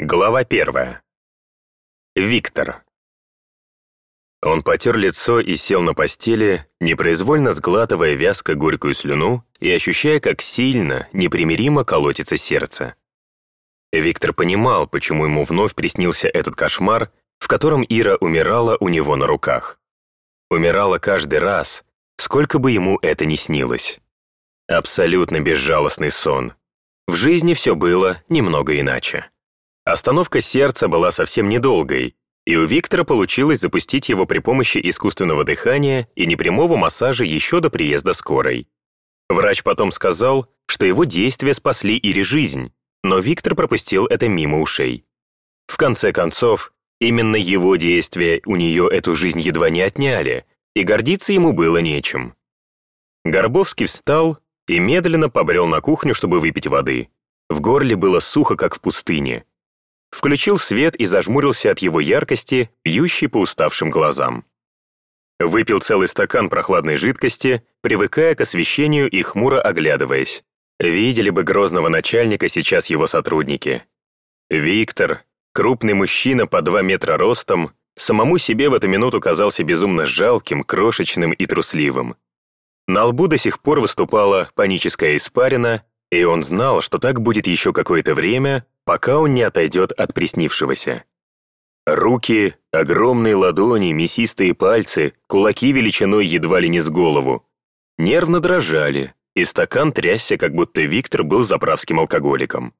Глава первая. Виктор. Он потер лицо и сел на постели, непроизвольно сглатывая вязко горькую слюну и ощущая, как сильно, непримиримо колотится сердце. Виктор понимал, почему ему вновь приснился этот кошмар, в котором Ира умирала у него на руках. Умирала каждый раз, сколько бы ему это ни снилось. Абсолютно безжалостный сон. В жизни все было немного иначе. Остановка сердца была совсем недолгой, и у Виктора получилось запустить его при помощи искусственного дыхания и непрямого массажа еще до приезда скорой. Врач потом сказал, что его действия спасли Ире жизнь, но Виктор пропустил это мимо ушей. В конце концов, именно его действия у нее эту жизнь едва не отняли, и гордиться ему было нечем. Горбовский встал и медленно побрел на кухню, чтобы выпить воды. В горле было сухо, как в пустыне. Включил свет и зажмурился от его яркости, бьющей по уставшим глазам. Выпил целый стакан прохладной жидкости, привыкая к освещению и хмуро оглядываясь. Видели бы грозного начальника сейчас его сотрудники. Виктор, крупный мужчина по два метра ростом, самому себе в эту минуту казался безумно жалким, крошечным и трусливым. На лбу до сих пор выступала паническая испарина, и он знал, что так будет еще какое-то время, пока он не отойдет от приснившегося. Руки, огромные ладони, мясистые пальцы, кулаки величиной едва ли не с голову. Нервно дрожали, и стакан трясся, как будто Виктор был заправским алкоголиком.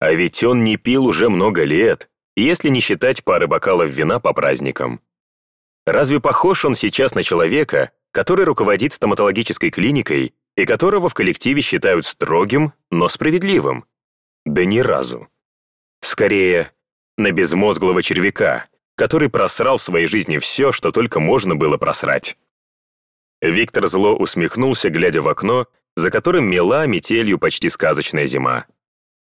А ведь он не пил уже много лет, если не считать пары бокалов вина по праздникам. Разве похож он сейчас на человека, который руководит стоматологической клиникой и которого в коллективе считают строгим, но справедливым? Да ни разу. Скорее, на безмозглого червяка, который просрал в своей жизни все, что только можно было просрать. Виктор зло усмехнулся, глядя в окно, за которым мела метелью почти сказочная зима.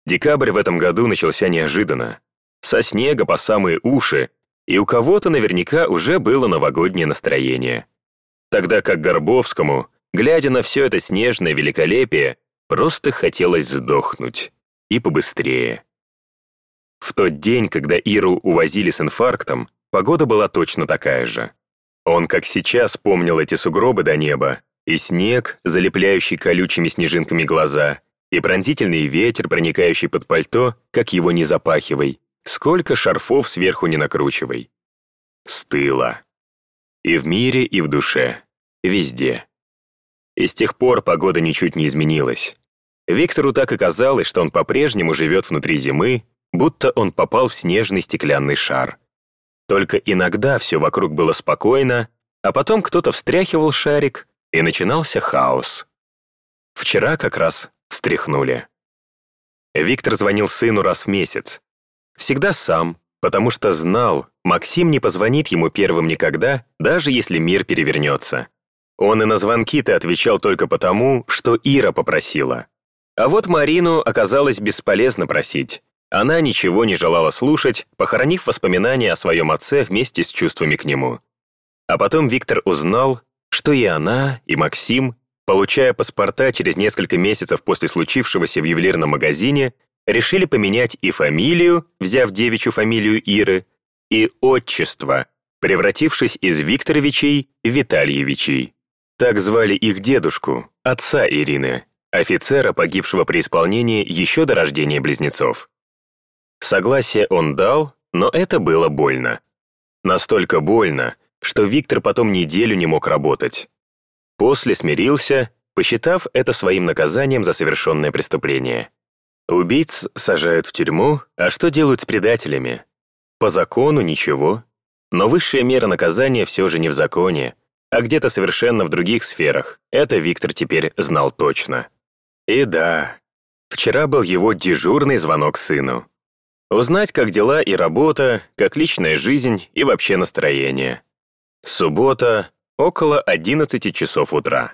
Декабрь в этом году начался неожиданно. Со снега по самые уши, и у кого-то наверняка уже было новогоднее настроение тогда как Горбовскому, глядя на все это снежное великолепие, просто хотелось сдохнуть. И побыстрее. В тот день, когда Иру увозили с инфарктом, погода была точно такая же. Он, как сейчас, помнил эти сугробы до неба, и снег, залепляющий колючими снежинками глаза, и пронзительный ветер, проникающий под пальто, как его не запахивай, сколько шарфов сверху не накручивай. Стыло. И в мире, и в душе. Везде. И с тех пор погода ничуть не изменилась. Виктору так и казалось, что он по-прежнему живет внутри зимы, будто он попал в снежный стеклянный шар. Только иногда все вокруг было спокойно, а потом кто-то встряхивал шарик, и начинался хаос. Вчера как раз встряхнули. Виктор звонил сыну раз в месяц. Всегда сам, потому что знал, Максим не позвонит ему первым никогда, даже если мир перевернется. Он и на звонки-то отвечал только потому, что Ира попросила. А вот Марину оказалось бесполезно просить. Она ничего не желала слушать, похоронив воспоминания о своем отце вместе с чувствами к нему. А потом Виктор узнал, что и она, и Максим, получая паспорта через несколько месяцев после случившегося в ювелирном магазине, решили поменять и фамилию, взяв девичью фамилию Иры, и отчество, превратившись из Викторовичей в Витальевичей. Так звали их дедушку, отца Ирины, офицера, погибшего при исполнении еще до рождения близнецов. Согласие он дал, но это было больно. Настолько больно, что Виктор потом неделю не мог работать. После смирился, посчитав это своим наказанием за совершенное преступление. Убийц сажают в тюрьму, а что делают с предателями? По закону ничего. Но высшая мера наказания все же не в законе, а где-то совершенно в других сферах. Это Виктор теперь знал точно. И да, вчера был его дежурный звонок сыну. Узнать, как дела и работа, как личная жизнь и вообще настроение. Суббота, около 11 часов утра.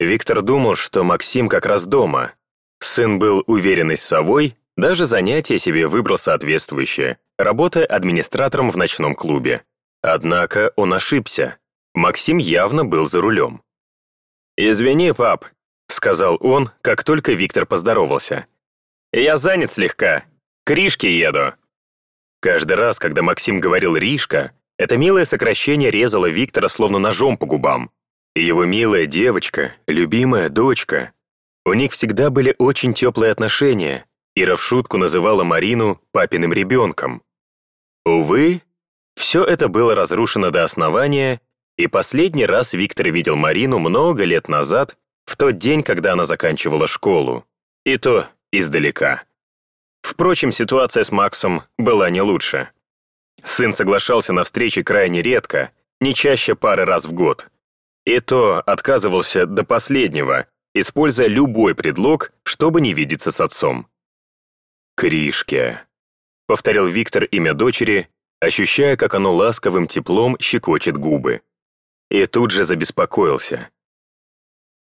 Виктор думал, что Максим как раз дома, Сын был уверенный с совой, даже занятие себе выбрал соответствующее, работая администратором в ночном клубе. Однако он ошибся. Максим явно был за рулем. «Извини, пап», — сказал он, как только Виктор поздоровался. «Я занят слегка. К Ришке еду». Каждый раз, когда Максим говорил «Ришка», это милое сокращение резало Виктора словно ножом по губам. И его милая девочка, любимая дочка. У них всегда были очень теплые отношения. Ира в шутку называла Марину папиным ребенком. Увы, все это было разрушено до основания, и последний раз Виктор видел Марину много лет назад, в тот день, когда она заканчивала школу. И то издалека. Впрочем, ситуация с Максом была не лучше. Сын соглашался на встречи крайне редко, не чаще пары раз в год. И то отказывался до последнего, используя любой предлог, чтобы не видеться с отцом. «Кришке», — повторил Виктор имя дочери, ощущая, как оно ласковым теплом щекочет губы. И тут же забеспокоился.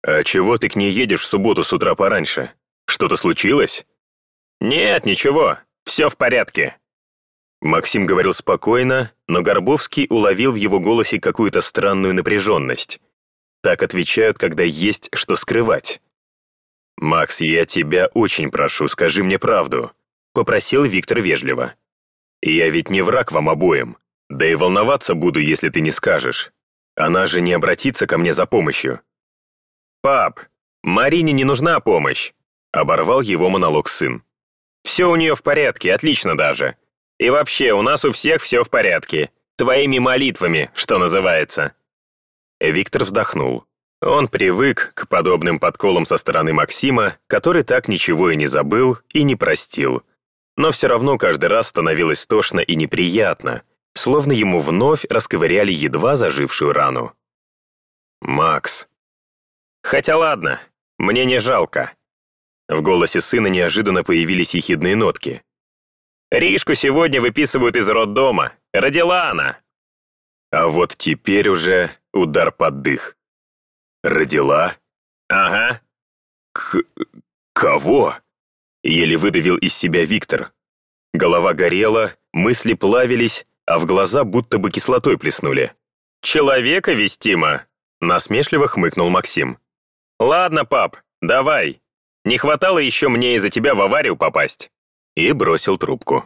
«А чего ты к ней едешь в субботу с утра пораньше? Что-то случилось?» «Нет, ничего, все в порядке». Максим говорил спокойно, но Горбовский уловил в его голосе какую-то странную напряженность. Так отвечают, когда есть что скрывать. «Макс, я тебя очень прошу, скажи мне правду», — попросил Виктор вежливо. «Я ведь не враг вам обоим. Да и волноваться буду, если ты не скажешь. Она же не обратится ко мне за помощью». «Пап, Марине не нужна помощь», — оборвал его монолог сын. «Все у нее в порядке, отлично даже. И вообще, у нас у всех все в порядке. Твоими молитвами, что называется». Виктор вздохнул. Он привык к подобным подколам со стороны Максима, который так ничего и не забыл и не простил. Но все равно каждый раз становилось тошно и неприятно, словно ему вновь расковыряли едва зажившую рану. «Макс». «Хотя ладно, мне не жалко». В голосе сына неожиданно появились ехидные нотки. «Ришку сегодня выписывают из роддома. Родила она». А вот теперь уже удар под дых. «Родила?» «Ага». «К... кого?» Еле выдавил из себя Виктор. Голова горела, мысли плавились, а в глаза будто бы кислотой плеснули. «Человека вестимо!» Насмешливо хмыкнул Максим. «Ладно, пап, давай. Не хватало еще мне из-за тебя в аварию попасть». И бросил трубку.